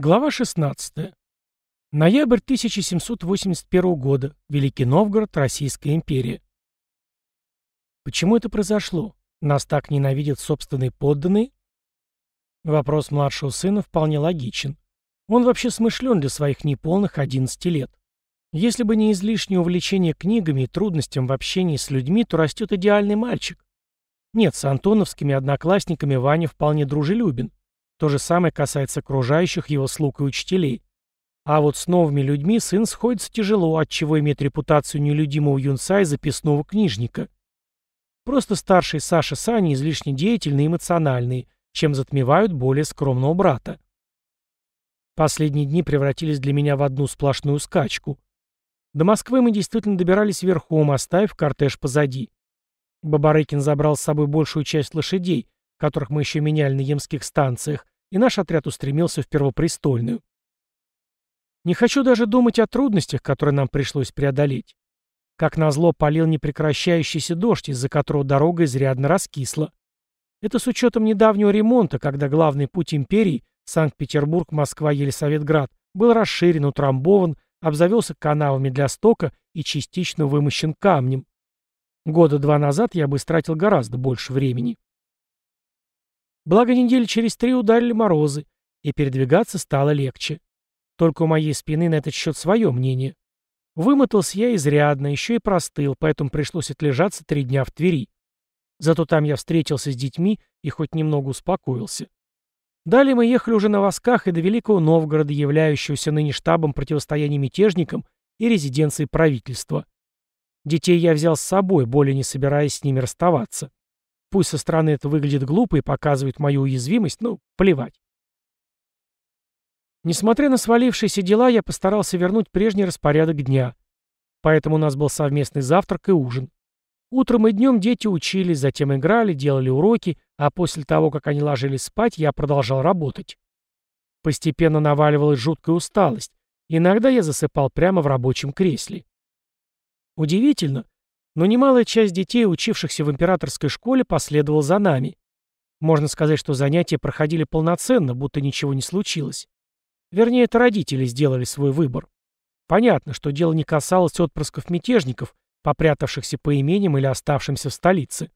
Глава 16. Ноябрь 1781 года. Великий Новгород, Российская империя. Почему это произошло? Нас так ненавидят собственные подданные? Вопрос младшего сына вполне логичен. Он вообще смышлен для своих неполных 11 лет. Если бы не излишнее увлечение книгами и трудностям в общении с людьми, то растет идеальный мальчик. Нет, с антоновскими одноклассниками Ваня вполне дружелюбен. То же самое касается окружающих его слуг и учителей. А вот с новыми людьми сын сходится тяжело, отчего имеет репутацию нелюдимого юнца и записного книжника. Просто старший Саша Сани излишне деятельный и эмоциональный, чем затмевают более скромного брата. Последние дни превратились для меня в одну сплошную скачку. До Москвы мы действительно добирались верхом, оставив кортеж позади. Бабарыкин забрал с собой большую часть лошадей, которых мы еще меняли на емских станциях, и наш отряд устремился в Первопрестольную. Не хочу даже думать о трудностях, которые нам пришлось преодолеть. Как назло полил непрекращающийся дождь, из-за которого дорога изрядно раскисла. Это с учетом недавнего ремонта, когда главный путь империи, Санкт-Петербург, Москва, Елисаветград, был расширен, утрамбован, обзавелся канавами для стока и частично вымощен камнем. Года два назад я бы истратил гораздо больше времени. Благо недели через три ударили морозы, и передвигаться стало легче. Только у моей спины на этот счет свое мнение. Вымотался я изрядно, еще и простыл, поэтому пришлось отлежаться три дня в Твери. Зато там я встретился с детьми и хоть немного успокоился. Далее мы ехали уже на восках и до Великого Новгорода, являющегося ныне штабом противостояния мятежникам и резиденцией правительства. Детей я взял с собой, более не собираясь с ними расставаться. Пусть со стороны это выглядит глупо и показывает мою уязвимость, но плевать. Несмотря на свалившиеся дела, я постарался вернуть прежний распорядок дня. Поэтому у нас был совместный завтрак и ужин. Утром и днем дети учились, затем играли, делали уроки, а после того, как они ложились спать, я продолжал работать. Постепенно наваливалась жуткая усталость. Иногда я засыпал прямо в рабочем кресле. Удивительно, но немалая часть детей, учившихся в императорской школе, последовала за нами. Можно сказать, что занятия проходили полноценно, будто ничего не случилось. Вернее, это родители сделали свой выбор. Понятно, что дело не касалось отпрысков мятежников, попрятавшихся по именям или оставшимся в столице.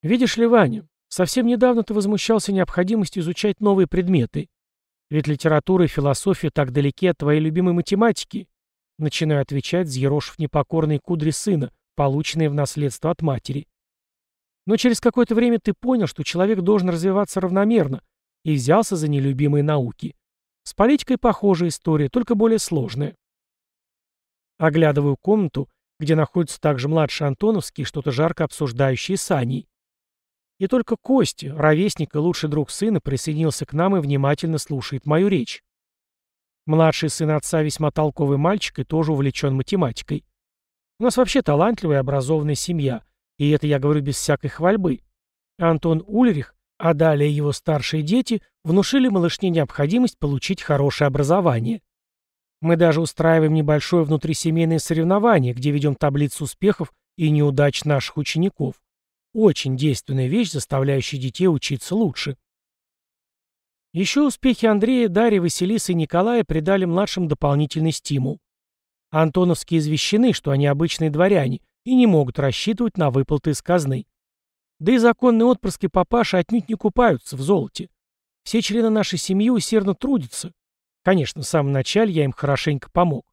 Видишь ли, Ваня, совсем недавно ты возмущался необходимостью изучать новые предметы. Ведь литература и философия так далеки от твоей любимой математики. Начинаю отвечать, взъерошив непокорные кудри сына, полученные в наследство от матери. Но через какое-то время ты понял, что человек должен развиваться равномерно, и взялся за нелюбимые науки. С политикой похожая история, только более сложная. Оглядываю комнату, где находится также младший Антоновский, что-то жарко обсуждающий с Аней. И только Костя, ровесник и лучший друг сына, присоединился к нам и внимательно слушает мою речь. Младший сын отца весьма толковый мальчик и тоже увлечен математикой. У нас вообще талантливая и образованная семья, и это я говорю без всякой хвальбы. Антон Ульрих, а далее его старшие дети, внушили малышне необходимость получить хорошее образование. Мы даже устраиваем небольшое внутрисемейное соревнование, где ведем таблицу успехов и неудач наших учеников. Очень действенная вещь, заставляющая детей учиться лучше. Еще успехи Андрея, Дарьи, Василисы и Николая придали младшим дополнительный стимул. Антоновские извещены, что они обычные дворяне и не могут рассчитывать на выплаты из казны. Да и законные отпрыски папаши отнюдь не купаются в золоте. Все члены нашей семьи усердно трудятся. Конечно, в самом начале я им хорошенько помог.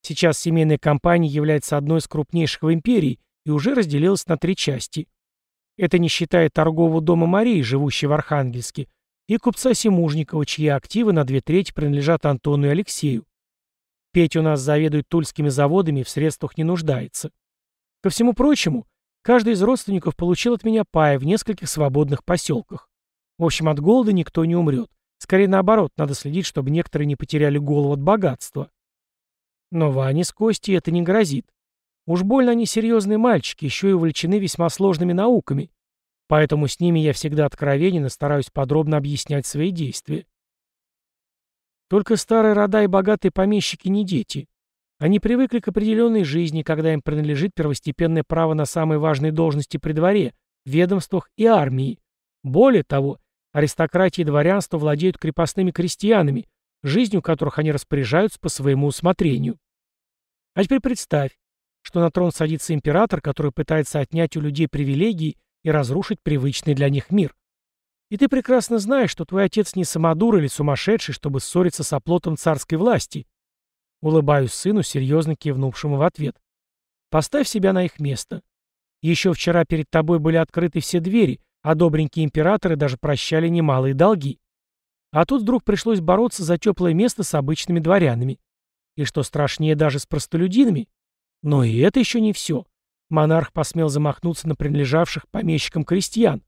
Сейчас семейная компания является одной из крупнейших в империи и уже разделилась на три части. Это не считая торгового дома Марии, живущей в Архангельске, и купца Семужникова, чьи активы на две трети принадлежат Антону и Алексею. Петя у нас заведует тульскими заводами и в средствах не нуждается. Ко всему прочему, каждый из родственников получил от меня пай в нескольких свободных поселках. В общем, от голода никто не умрет. Скорее наоборот, надо следить, чтобы некоторые не потеряли голову от богатства. Но Ване с Костей это не грозит. Уж больно они серьезные мальчики, еще и увлечены весьма сложными науками. Поэтому с ними я всегда откровенен и стараюсь подробно объяснять свои действия. Только старые рода и богатые помещики не дети. Они привыкли к определенной жизни, когда им принадлежит первостепенное право на самые важные должности при дворе, ведомствах и армии. Более того, Аристократия и дворянство владеют крепостными крестьянами, жизнью которых они распоряжаются по своему усмотрению. А теперь представь, что на трон садится император, который пытается отнять у людей привилегии и разрушить привычный для них мир. И ты прекрасно знаешь, что твой отец не самодур или сумасшедший, чтобы ссориться с оплотом царской власти. Улыбаюсь сыну, серьезно кивнувшему в ответ. Поставь себя на их место. Еще вчера перед тобой были открыты все двери, а добренькие императоры даже прощали немалые долги. А тут вдруг пришлось бороться за теплое место с обычными дворянами. И что страшнее даже с простолюдинами. Но и это еще не все. Монарх посмел замахнуться на принадлежавших помещикам крестьян.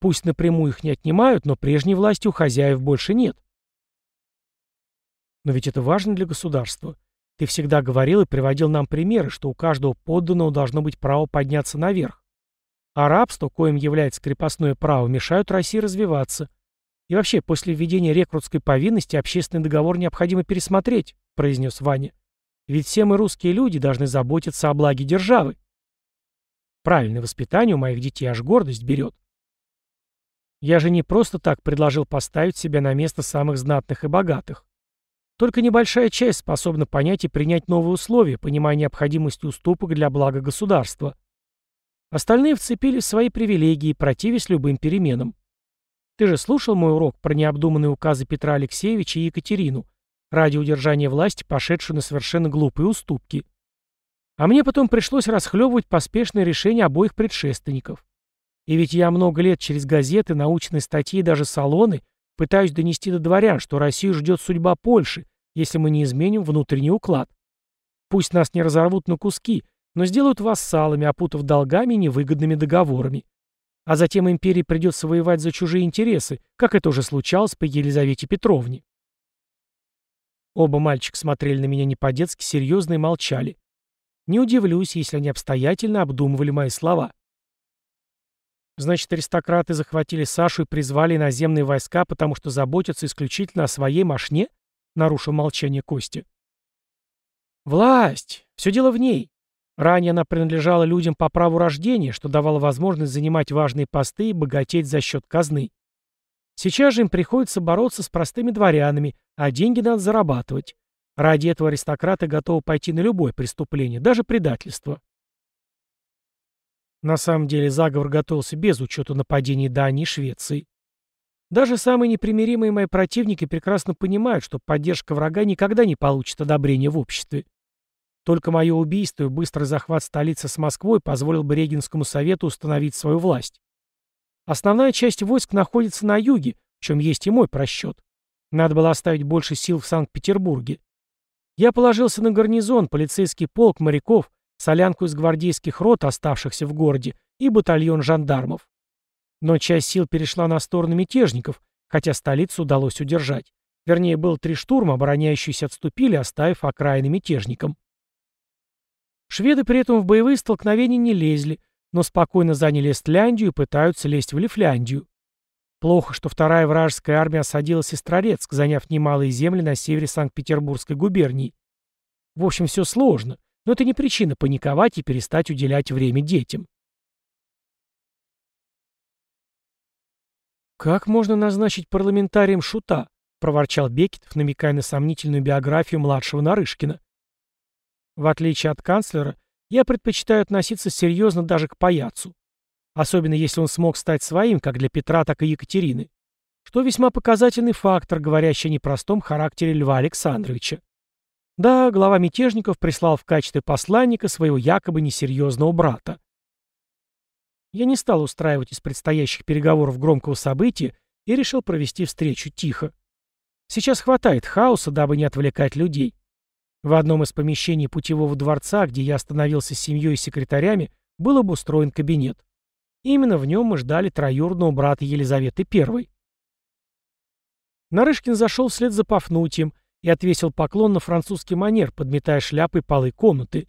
Пусть напрямую их не отнимают, но прежней власти у хозяев больше нет. Но ведь это важно для государства. Ты всегда говорил и приводил нам примеры, что у каждого подданного должно быть право подняться наверх. А рабство, коим является крепостное право, мешают России развиваться. И вообще, после введения рекрутской повинности общественный договор необходимо пересмотреть, произнес Ваня. Ведь все мы, русские люди, должны заботиться о благе державы. Правильное воспитание у моих детей аж гордость берет. Я же не просто так предложил поставить себя на место самых знатных и богатых. Только небольшая часть способна понять и принять новые условия, понимая необходимость уступок для блага государства. Остальные вцепились в свои привилегии, противясь любым переменам. Ты же слушал мой урок про необдуманные указы Петра Алексеевича и Екатерину, ради удержания власти, пошедшую на совершенно глупые уступки. А мне потом пришлось расхлебывать поспешные решения обоих предшественников. И ведь я много лет через газеты, научные статьи и даже салоны пытаюсь донести до дворян, что Россию ждет судьба Польши, если мы не изменим внутренний уклад. Пусть нас не разорвут на куски, но сделают вассалами, опутав долгами и невыгодными договорами. А затем империи придется воевать за чужие интересы, как это уже случалось при Елизавете Петровне. Оба мальчика смотрели на меня не по-детски серьезно и молчали. Не удивлюсь, если они обстоятельно обдумывали мои слова. Значит, аристократы захватили Сашу и призвали наземные войска, потому что заботятся исключительно о своей мошне? Нарушил молчание Костя. Власть! Все дело в ней. Ранее она принадлежала людям по праву рождения, что давало возможность занимать важные посты и богатеть за счет казны. Сейчас же им приходится бороться с простыми дворянами, а деньги надо зарабатывать. Ради этого аристократы готовы пойти на любое преступление, даже предательство. На самом деле заговор готовился без учета нападений Дании и Швеции. Даже самые непримиримые мои противники прекрасно понимают, что поддержка врага никогда не получит одобрения в обществе. Только мое убийство и быстрый захват столицы с Москвой позволил бы Регенскому совету установить свою власть. Основная часть войск находится на юге, в чем есть и мой просчет. Надо было оставить больше сил в Санкт-Петербурге. Я положился на гарнизон, полицейский полк, моряков, солянку из гвардейских рот, оставшихся в городе, и батальон жандармов. Но часть сил перешла на сторону мятежников, хотя столицу удалось удержать. Вернее, был три штурма, обороняющиеся отступили, оставив окраины мятежникам. Шведы при этом в боевые столкновения не лезли, но спокойно заняли Эстляндию и пытаются лезть в Лифляндию. Плохо, что вторая вражеская армия осадила Сестрорецк, заняв немалые земли на севере Санкт-Петербургской губернии. В общем, все сложно, но это не причина паниковать и перестать уделять время детям. «Как можно назначить парламентарием шута?» — проворчал Бекетов, намекая на сомнительную биографию младшего Нарышкина. В отличие от канцлера, я предпочитаю относиться серьезно даже к паяцу. Особенно если он смог стать своим, как для Петра, так и Екатерины. Что весьма показательный фактор, говорящий о непростом характере Льва Александровича. Да, глава мятежников прислал в качестве посланника своего якобы несерьезного брата. Я не стал устраивать из предстоящих переговоров громкого события и решил провести встречу тихо. Сейчас хватает хаоса, дабы не отвлекать людей. В одном из помещений путевого дворца, где я остановился с семьей и секретарями, был обустроен кабинет. Именно в нем мы ждали троюродного брата Елизаветы I. Нарышкин зашел вслед за Пафнутием и отвесил поклон на французский манер, подметая шляпой полы комнаты.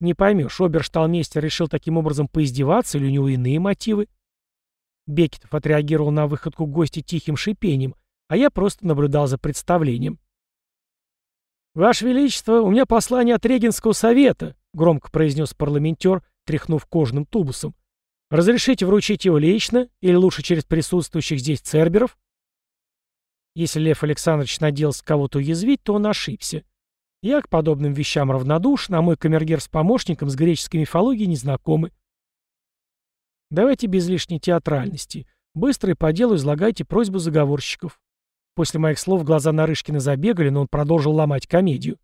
Не поймешь, обершталмейстер решил таким образом поиздеваться или у него иные мотивы? Бекетов отреагировал на выходку гостя тихим шипением, а я просто наблюдал за представлением. «Ваше Величество, у меня послание от Регенского совета», — громко произнес парламентер, тряхнув кожным тубусом. Разрешите вручить его лично или лучше через присутствующих здесь церберов? Если Лев Александрович надеялся кого-то уязвить, то он ошибся. Я к подобным вещам равнодушен, а мой камергер с помощником с греческой мифологией не знакомы. Давайте без лишней театральности. Быстро и по делу излагайте просьбу заговорщиков. После моих слов глаза Нарышкина забегали, но он продолжил ломать комедию.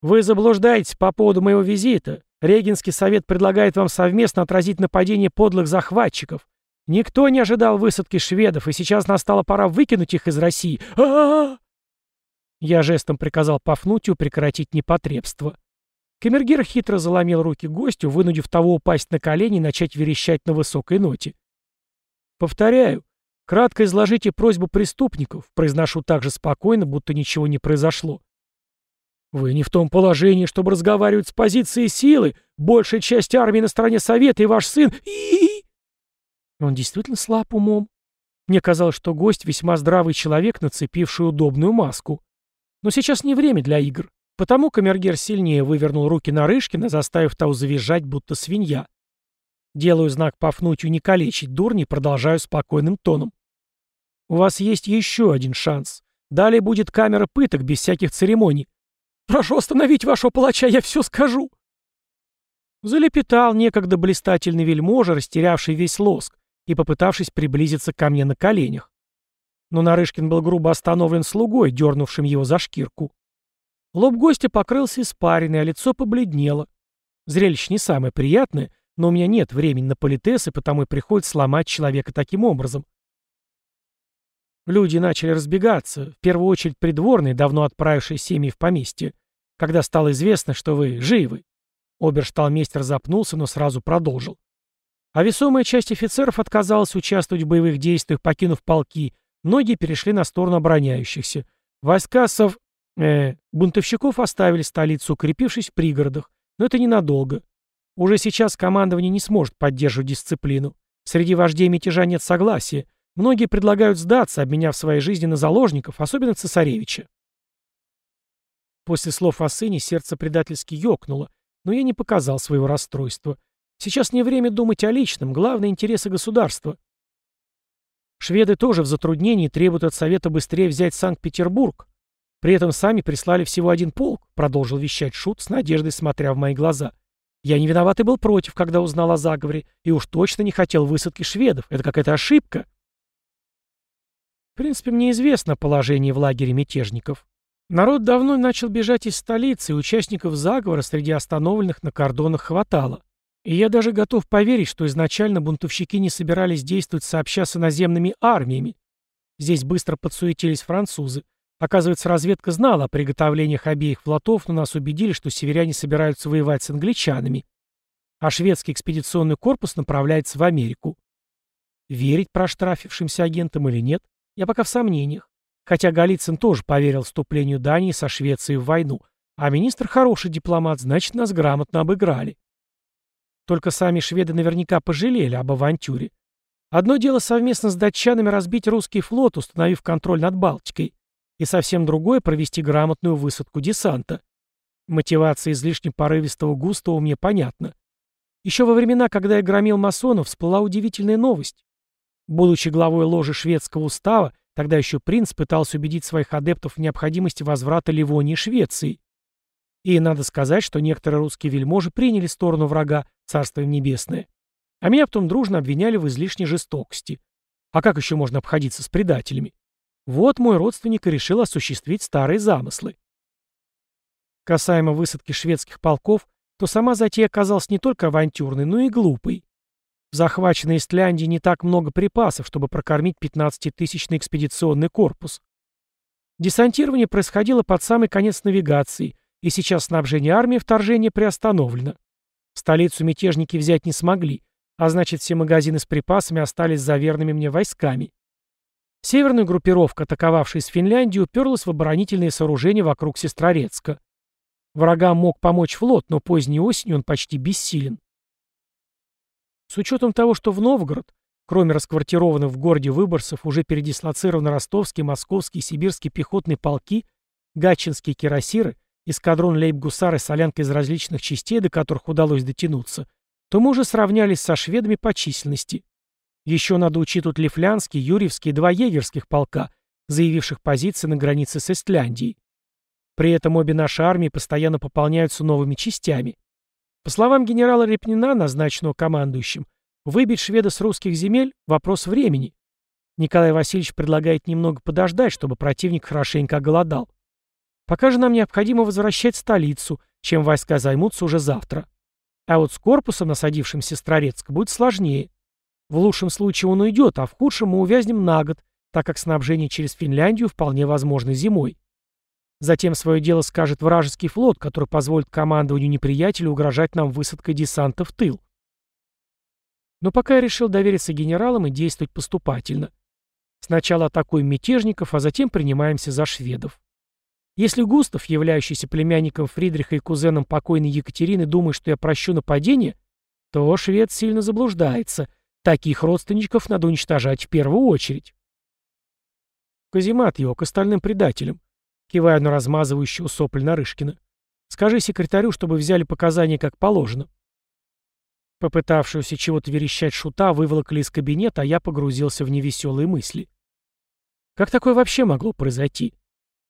Вы заблуждаетесь по поводу моего визита. Регенский совет предлагает вам совместно отразить нападение подлых захватчиков. Никто не ожидал высадки шведов, и сейчас настала пора выкинуть их из России. а а, -а! Я жестом приказал Пафнутию прекратить непотребство. Камергер хитро заломил руки гостю, вынудив того упасть на колени и начать верещать на высокой ноте. «Повторяю, кратко изложите просьбу преступников», произношу так же спокойно, будто ничего не произошло. Вы не в том положении, чтобы разговаривать с позиции силы. Большая часть армии на стороне Совета и ваш сын... Он действительно слаб умом. Мне казалось, что гость весьма здравый человек, нацепивший удобную маску. Но сейчас не время для игр. Потому камергер сильнее вывернул руки на Рышкина, заставив того завизжать, будто свинья. Делаю знак Пафнутию не калечить дурни и продолжаю спокойным тоном. У вас есть еще один шанс. Далее будет камера пыток без всяких церемоний. Прошу остановить вашего палача, я все скажу!» Залепетал некогда блистательный вельможа, растерявший весь лоск и попытавшись приблизиться ко мне на коленях. Но Нарышкин был грубо остановлен слугой, дернувшим его за шкирку. Лоб гостя покрылся испариной, а лицо побледнело. Зрелище не самое приятное, но у меня нет времени на политесы, потому и приходится сломать человека таким образом. Люди начали разбегаться, в первую очередь придворные, давно отправившие семьи в поместье, когда стало известно, что вы живы. Обершталмейстер запнулся, но сразу продолжил. А весомая часть офицеров отказалась участвовать в боевых действиях, покинув полки, многие перешли на сторону обороняющихся. Войска сов... Э, бунтовщиков оставили столицу, укрепившись в пригородах, но это ненадолго. Уже сейчас командование не сможет поддерживать дисциплину. Среди вождей мятежа нет согласия, Многие предлагают сдаться, обменяв свои жизни на заложников, особенно цесаревича. После слов о сыне сердце предательски ёкнуло, но я не показал своего расстройства. Сейчас не время думать о личном, главное — интересы государства. Шведы тоже в затруднении требуют от Совета быстрее взять Санкт-Петербург. При этом сами прислали всего один полк, продолжил вещать Шут с надеждой, смотря в мои глаза. Я не виноват и был против, когда узнал о заговоре, и уж точно не хотел высадки шведов. Это какая-то ошибка. В принципе, мне известно положение в лагере мятежников. Народ давно начал бежать из столицы, и участников заговора среди остановленных на кордонах хватало. И я даже готов поверить, что изначально бунтовщики не собирались действовать сообща с иноземными армиями. Здесь быстро подсуетились французы. Оказывается, разведка знала о приготовлениях обеих флотов, но нас убедили, что северяне собираются воевать с англичанами. А шведский экспедиционный корпус направляется в Америку. Верить проштрафившимся агентам или нет? Я пока в сомнениях. Хотя Голицын тоже поверил вступлению Дании со Швецией в войну. А министр хороший дипломат, значит, нас грамотно обыграли. Только сами шведы наверняка пожалели об авантюре. Одно дело совместно с датчанами разбить русский флот, установив контроль над Балтикой, и совсем другое — провести грамотную высадку десанта. Мотивация излишне порывистого Густава мне понятна. Еще во времена, когда я громил масонов, всплыла удивительная новость. Будучи главой ложи шведского устава, тогда еще принц пытался убедить своих адептов в необходимости возврата Ливонии Швеции. И надо сказать, что некоторые русские вельможи приняли сторону врага, царство им небесное. А меня потом дружно обвиняли в излишней жестокости. А как еще можно обходиться с предателями? Вот мой родственник и решил осуществить старые замыслы. Касаемо высадки шведских полков, то сама затея оказалась не только авантюрной, но и глупой. В захваченной Истляндии не так много припасов, чтобы прокормить 15-тысячный экспедиционный корпус. Десантирование происходило под самый конец навигации, и сейчас снабжение армии вторжения приостановлено. Столицу мятежники взять не смогли, а значит все магазины с припасами остались за верными мне войсками. Северная группировка, атаковавшая из Финляндии, уперлась в оборонительные сооружения вокруг Сестрорецка. Врагам мог помочь флот, но поздней осенью он почти бессилен. С учетом того, что в Новгород, кроме расквартированных в городе выборцев, уже передислоцированы ростовские, московские и сибирские пехотные полки, гатчинские кирасиры, эскадрон лейб-гусар и солянка из различных частей, до которых удалось дотянуться, то мы уже сравнялись со шведами по численности. Еще надо учитывать Лифлянский, Юрьевский и два егерских полка, заявивших позиции на границе с Эстляндией. При этом обе наши армии постоянно пополняются новыми частями. По словам генерала Репнина, назначенного командующим, выбить шведа с русских земель – вопрос времени. Николай Васильевич предлагает немного подождать, чтобы противник хорошенько оголодал. Пока же нам необходимо возвращать столицу, чем войска займутся уже завтра. А вот с корпусом, насадившим Сестрорецк, будет сложнее. В лучшем случае он уйдет, а в худшем мы увязнем на год, так как снабжение через Финляндию вполне возможно зимой. Затем свое дело скажет вражеский флот, который позволит командованию неприятеля угрожать нам высадкой десанта в тыл. Но пока я решил довериться генералам и действовать поступательно. Сначала атакуем мятежников, а затем принимаемся за шведов. Если Густав, являющийся племянником Фридриха и кузеном покойной Екатерины, думает, что я прощу нападение, то швед сильно заблуждается. Таких родственников надо уничтожать в первую очередь. Казимат его к остальным предателям. Кивая на размазывающего сопль Нарышкина. Скажи секретарю, чтобы взяли показания как положено. Попытавшегося чего-то верещать шута выволокли из кабинета, а я погрузился в невеселые мысли. Как такое вообще могло произойти?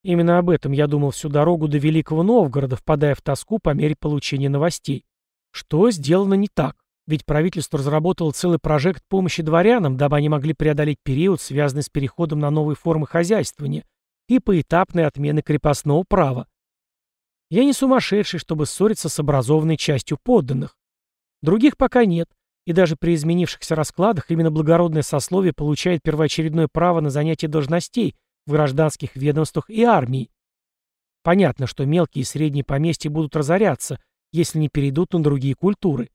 Именно об этом я думал всю дорогу до Великого Новгорода, впадая в тоску по мере получения новостей. Что сделано не так? Ведь правительство разработало целый прожект помощи дворянам, дабы они могли преодолеть период, связанный с переходом на новые формы хозяйствования и поэтапной отмены крепостного права. Я не сумасшедший, чтобы ссориться с образованной частью подданных. Других пока нет, и даже при изменившихся раскладах именно благородное сословие получает первоочередное право на занятие должностей – в гражданских ведомствах и армии. Понятно, что мелкие и средние поместья будут разоряться, если не перейдут на другие культуры.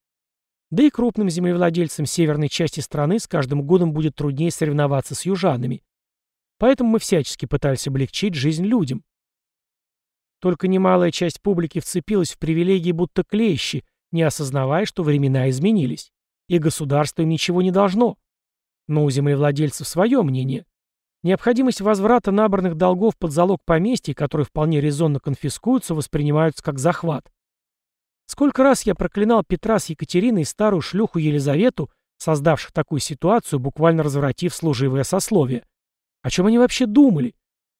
Да и крупным землевладельцам северной части страны с каждым годом будет труднее соревноваться с южанами. Поэтому мы всячески пытались облегчить жизнь людям. Только немалая часть публики вцепилась в привилегии будто клещи, не осознавая, что времена изменились, и государство им ничего не должно. Но у землевладельцев свое мнение. Необходимость возврата набранных долгов под залог поместья, которые вполне резонно конфискуются, воспринимаются как захват. Сколько раз я проклинал Петра с Екатериной и старую шлюху Елизавету, создавших такую ситуацию, буквально развратив служивое сословие. О чем они вообще думали?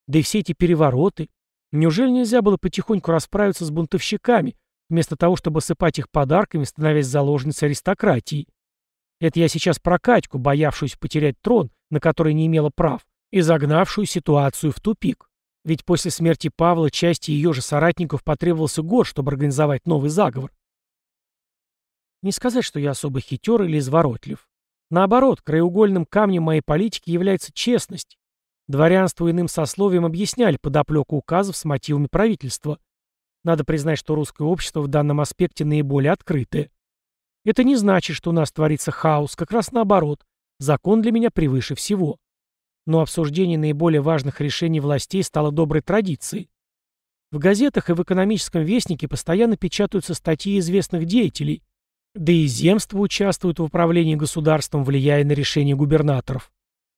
Да и все эти перевороты. Неужели нельзя было потихоньку расправиться с бунтовщиками, вместо того, чтобы сыпать их подарками, становясь заложницей аристократии? Это я сейчас про Катьку, боявшуюся потерять трон, на который не имела прав и загнавшую ситуацию в тупик. Ведь после смерти Павла части ее же соратников потребовался год, чтобы организовать новый заговор. Не сказать, что я особо хитер или изворотлив. Наоборот, краеугольным камнем моей политики является честность. Дворянству иным сословиям объясняли подоплеку указов с мотивами правительства. Надо признать, что русское общество в данном аспекте наиболее открытое. Это не значит, что у нас творится хаос, как раз наоборот. Закон для меня превыше всего но обсуждение наиболее важных решений властей стало доброй традицией. В газетах и в экономическом вестнике постоянно печатаются статьи известных деятелей, да и земства участвуют в управлении государством, влияя на решения губернаторов.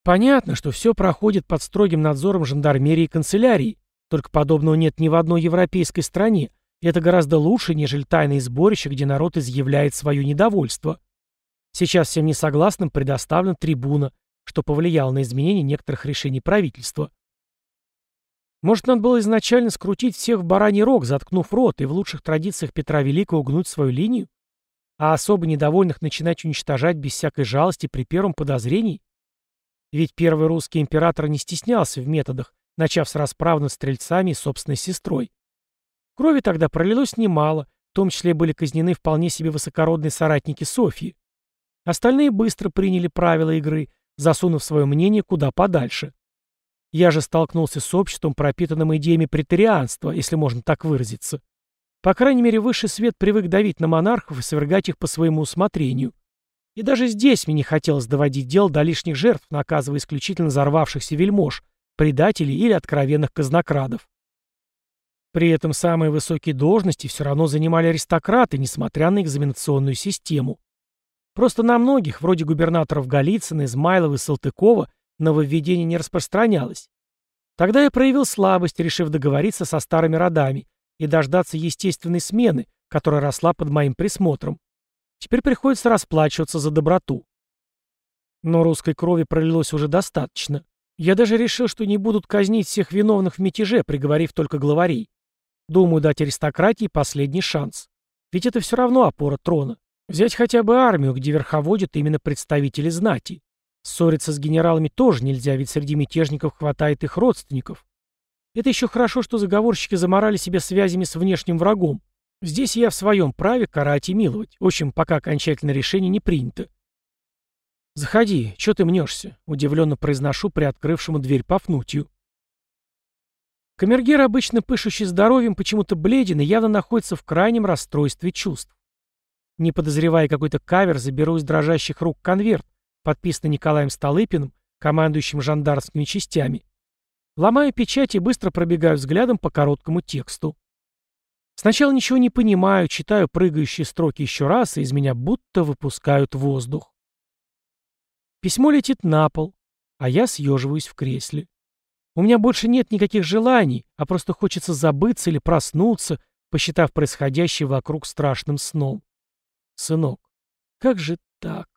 Понятно, что все проходит под строгим надзором жандармерии и канцелярии, только подобного нет ни в одной европейской стране, и это гораздо лучше, нежели тайные сборища, где народ изъявляет свое недовольство. Сейчас всем несогласным предоставлена трибуна, что повлияло на изменение некоторых решений правительства. Может, надо было изначально скрутить всех в бараний рог, заткнув рот, и в лучших традициях Петра Великого гнуть свою линию? А особо недовольных начинать уничтожать без всякой жалости при первом подозрении? Ведь первый русский император не стеснялся в методах, начав с расправ над стрельцами и собственной сестрой. Крови тогда пролилось немало, в том числе были казнены вполне себе высокородные соратники Софьи. Остальные быстро приняли правила игры, засунув свое мнение куда подальше. Я же столкнулся с обществом, пропитанным идеями претарианства, если можно так выразиться. По крайней мере, высший свет привык давить на монархов и свергать их по своему усмотрению. И даже здесь мне не хотелось доводить дел до лишних жертв, наказывая исключительно взорвавшихся вельмож, предателей или откровенных казнокрадов. При этом самые высокие должности все равно занимали аристократы, несмотря на экзаменационную систему. Просто на многих, вроде губернаторов Голицына, Измайлова и Салтыкова, нововведение не распространялось. Тогда я проявил слабость, решив договориться со старыми родами и дождаться естественной смены, которая росла под моим присмотром. Теперь приходится расплачиваться за доброту. Но русской крови пролилось уже достаточно. Я даже решил, что не будут казнить всех виновных в мятеже, приговорив только главарей. Думаю, дать аристократии последний шанс. Ведь это все равно опора трона. Взять хотя бы армию, где верховодят именно представители знати. Ссориться с генералами тоже нельзя, ведь среди мятежников хватает их родственников. Это еще хорошо, что заговорщики заморали себя связями с внешним врагом. Здесь я в своем праве карать и миловать. В общем, пока окончательное решение не принято. «Заходи, что ты мнешься?» — удивленно произношу приоткрывшему дверь Пафнутию. Камергер, обычно пышущий здоровьем, почему-то бледен и явно находится в крайнем расстройстве чувств. Не подозревая какой-то кавер, заберу из дрожащих рук конверт, подписанный Николаем Столыпиным, командующим жандарскими частями. Ломаю печать и быстро пробегаю взглядом по короткому тексту. Сначала ничего не понимаю, читаю прыгающие строки еще раз, и из меня будто выпускают воздух. Письмо летит на пол, а я съеживаюсь в кресле. У меня больше нет никаких желаний, а просто хочется забыться или проснуться, посчитав происходящее вокруг страшным сном. Сынок, как же так?